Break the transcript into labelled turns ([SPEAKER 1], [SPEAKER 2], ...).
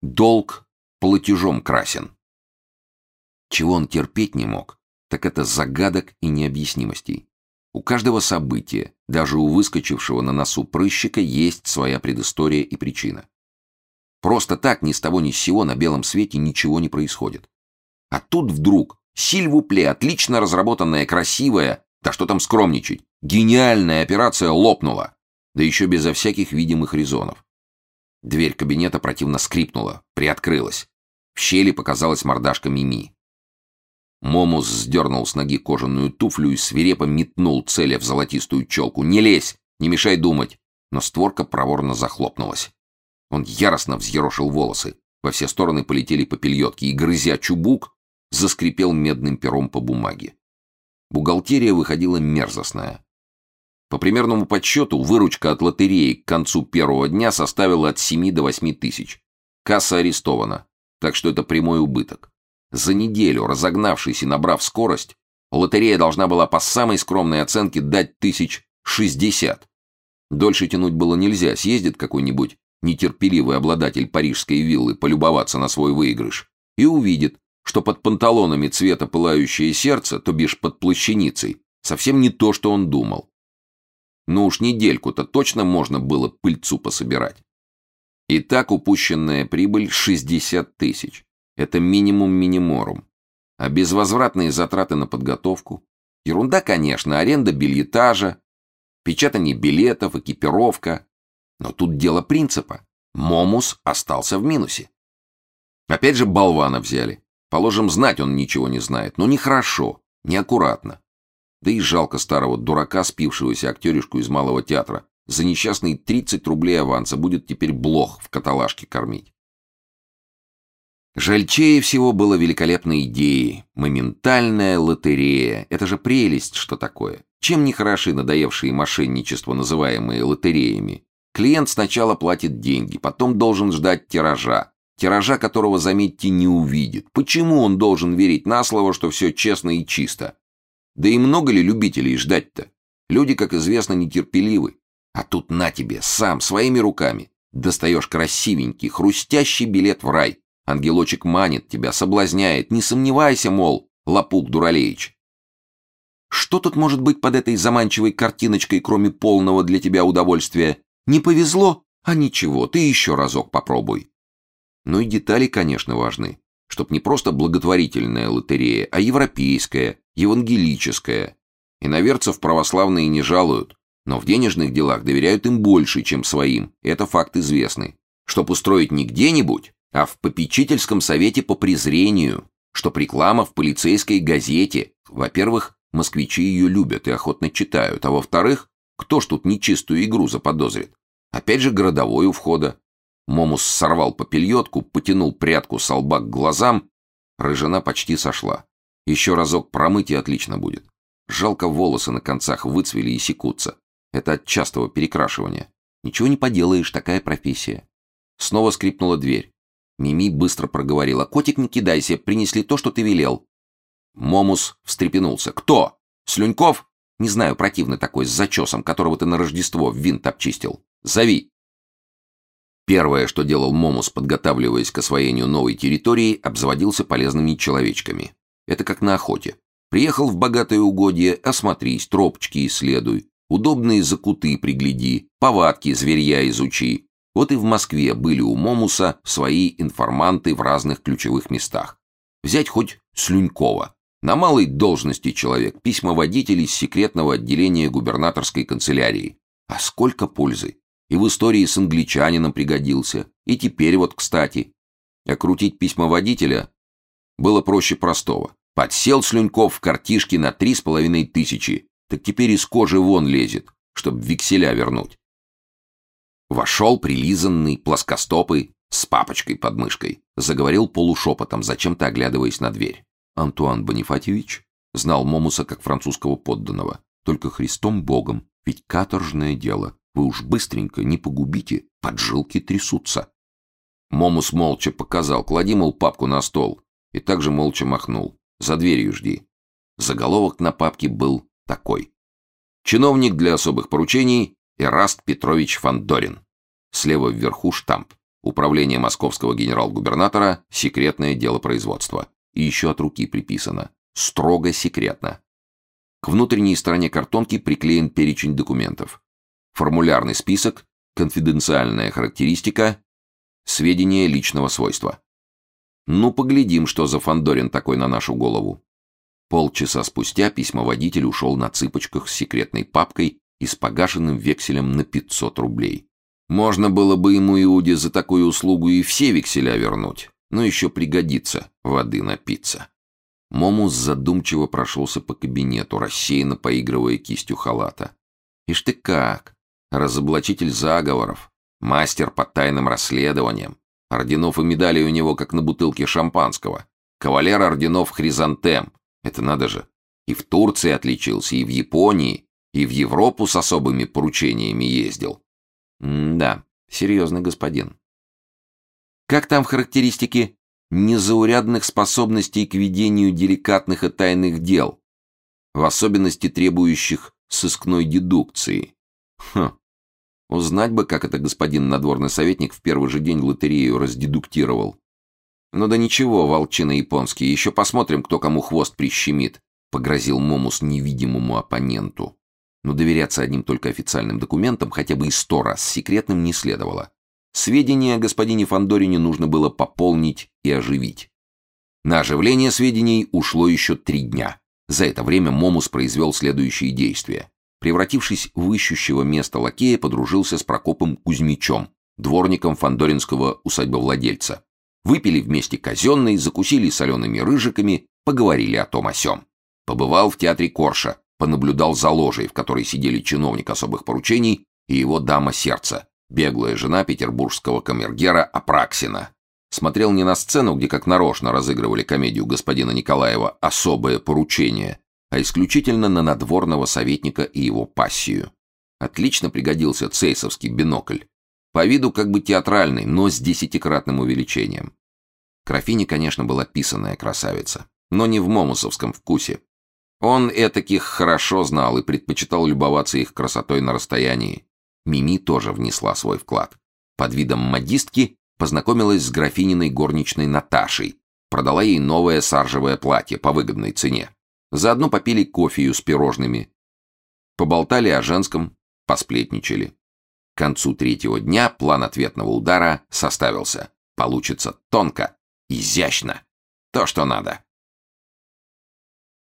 [SPEAKER 1] Долг платежом красен. Чего он терпеть не мог, так это загадок и необъяснимостей. У каждого события, даже у выскочившего на носу прыщика, есть своя предыстория и причина. Просто так ни с того ни с сего на белом свете ничего не происходит. А тут вдруг Сильвупле, отлично разработанная, красивая, да что там скромничать, гениальная операция лопнула, да еще безо всяких видимых резонов. Дверь кабинета противно скрипнула, приоткрылась. В щели показалась мордашка Мими. Момус сдернул с ноги кожаную туфлю и свирепо метнул целя в золотистую челку. «Не лезь! Не мешай думать!» Но створка проворно захлопнулась. Он яростно взъерошил волосы. Во все стороны полетели попельотки, и, грызя чубук, заскрипел медным пером по бумаге. Бухгалтерия выходила мерзостная. По примерному подсчету, выручка от лотереи к концу первого дня составила от 7 до 8 тысяч. Касса арестована, так что это прямой убыток. За неделю, разогнавшись и набрав скорость, лотерея должна была по самой скромной оценке дать тысяч шестьдесят. Дольше тянуть было нельзя, съездит какой-нибудь нетерпеливый обладатель парижской виллы полюбоваться на свой выигрыш и увидит, что под панталонами цвета пылающее сердце, то бишь под плащаницей, совсем не то, что он думал. Ну уж недельку-то точно можно было пыльцу пособирать. И так упущенная прибыль 60 тысяч. Это минимум миниморум. А безвозвратные затраты на подготовку? Ерунда, конечно, аренда бельетажа, печатание билетов, экипировка. Но тут дело принципа. Момус остался в минусе. Опять же болвана взяли. Положим, знать он ничего не знает, но нехорошо, неаккуратно. Да и жалко старого дурака, спившегося актеришку из малого театра. За несчастные 30 рублей аванса будет теперь блох в каталажке кормить. Жальчее всего было великолепной идеей. Моментальная лотерея. Это же прелесть, что такое. Чем не хороши надоевшие мошенничество, называемые лотереями? Клиент сначала платит деньги, потом должен ждать тиража. Тиража которого, заметьте, не увидит. Почему он должен верить на слово, что все честно и чисто? Да и много ли любителей ждать-то? Люди, как известно, нетерпеливы. А тут на тебе, сам, своими руками. Достаешь красивенький, хрустящий билет в рай. Ангелочек манит тебя, соблазняет. Не сомневайся, мол, лапук Дуралеич. Что тут может быть под этой заманчивой картиночкой, кроме полного для тебя удовольствия? Не повезло? А ничего, ты еще разок попробуй. Ну и детали, конечно, важны. Чтоб не просто благотворительная лотерея, а европейская, евангелическая. Иноверцев православные не жалуют, но в денежных делах доверяют им больше, чем своим. Это факт известный. Чтоб устроить не где-нибудь, а в попечительском совете по презрению, чтоб реклама в полицейской газете. Во-первых, москвичи ее любят и охотно читают, а во-вторых, кто ж тут нечистую игру заподозрит? Опять же городовой у входа. Момус сорвал попельотку, потянул прядку с лба к глазам. Рыжина почти сошла. Еще разок промыть и отлично будет. Жалко волосы на концах выцвели и секутся. Это от частого перекрашивания. Ничего не поделаешь, такая профессия. Снова скрипнула дверь. Мими быстро проговорила. «Котик, не кидайся, принесли то, что ты велел». Момус встрепенулся. «Кто? Слюньков? Не знаю, противный такой, с зачесом, которого ты на Рождество в винт обчистил. Зови». Первое, что делал Момус, подготавливаясь к освоению новой территории, обзаводился полезными человечками. Это как на охоте. Приехал в богатое угодье, осмотрись, тропочки исследуй, удобные закуты пригляди, повадки зверья изучи. Вот и в Москве были у Момуса свои информанты в разных ключевых местах. Взять хоть Слюнькова. На малой должности человек, письмоводитель из секретного отделения губернаторской канцелярии. А сколько пользы! И в истории с англичанином пригодился. И теперь вот, кстати. Окрутить письмоводителя было проще простого. Подсел Слюньков в картишке на три с половиной тысячи, так теперь из кожи вон лезет, чтобы векселя вернуть. Вошел прилизанный, плоскостопый, с папочкой под мышкой. Заговорил полушепотом, зачем-то оглядываясь на дверь. Антуан Бонифатьевич знал Момуса как французского подданного. Только Христом Богом, ведь каторжное дело. Вы уж быстренько не погубите, поджилки трясутся. Момус молча показал, клади, мол, папку на стол. И также молча махнул. За дверью жди. Заголовок на папке был такой. Чиновник для особых поручений Эраст Петрович Фандорин. Слева вверху штамп. Управление московского генерал-губернатора, секретное дело производства. И еще от руки приписано. Строго секретно. К внутренней стороне картонки приклеен перечень документов. Формулярный список, конфиденциальная характеристика, сведения личного свойства. Ну, поглядим, что за Фандорин такой на нашу голову. Полчаса спустя письмоводитель ушел на цыпочках с секретной папкой и с погашенным векселем на 500 рублей. Можно было бы ему, Иуде, за такую услугу и все векселя вернуть, но еще пригодится воды напиться. Момус задумчиво прошелся по кабинету, рассеянно поигрывая кистью халата. «Ишь ты как! Разоблачитель заговоров, мастер по тайным расследованиям. Орденов и медалей у него, как на бутылке шампанского. Кавалер орденов Хризантем. Это надо же. И в Турции отличился, и в Японии, и в Европу с особыми поручениями ездил. М да, серьезный господин. Как там в характеристике незаурядных способностей к ведению деликатных и тайных дел, в особенности требующих сыскной дедукции? Хм. Узнать бы, как это господин надворный советник в первый же день лотерею раздедуктировал. «Ну да ничего, волчина японский, еще посмотрим, кто кому хвост прищемит», — погрозил Момус невидимому оппоненту. Но доверяться одним только официальным документам хотя бы и сто раз секретным не следовало. Сведения о господине Фандорине нужно было пополнить и оживить. На оживление сведений ушло еще три дня. За это время Момус произвел следующие действия. Превратившись в ищущего места лакея, подружился с Прокопом Кузьмичом, дворником фандоринского усадьбовладельца. Выпили вместе казенный, закусили солеными рыжиками, поговорили о том о сём. Побывал в театре Корша, понаблюдал за ложей, в которой сидели чиновник особых поручений и его дама сердца, беглая жена петербургского камергера Апраксина. Смотрел не на сцену, где как нарочно разыгрывали комедию господина Николаева «Особое поручение», а исключительно на надворного советника и его пассию. Отлично пригодился цейсовский бинокль. По виду как бы театральный, но с десятикратным увеличением. Графиня, конечно, была писанная красавица, но не в момусовском вкусе. Он этаких хорошо знал и предпочитал любоваться их красотой на расстоянии. Мими тоже внесла свой вклад. Под видом модистки познакомилась с графининой горничной Наташей, продала ей новое саржевое платье по выгодной цене. Заодно попили кофею с пирожными. Поболтали о женском, посплетничали. К концу третьего дня план ответного удара составился. Получится тонко, изящно. То, что надо.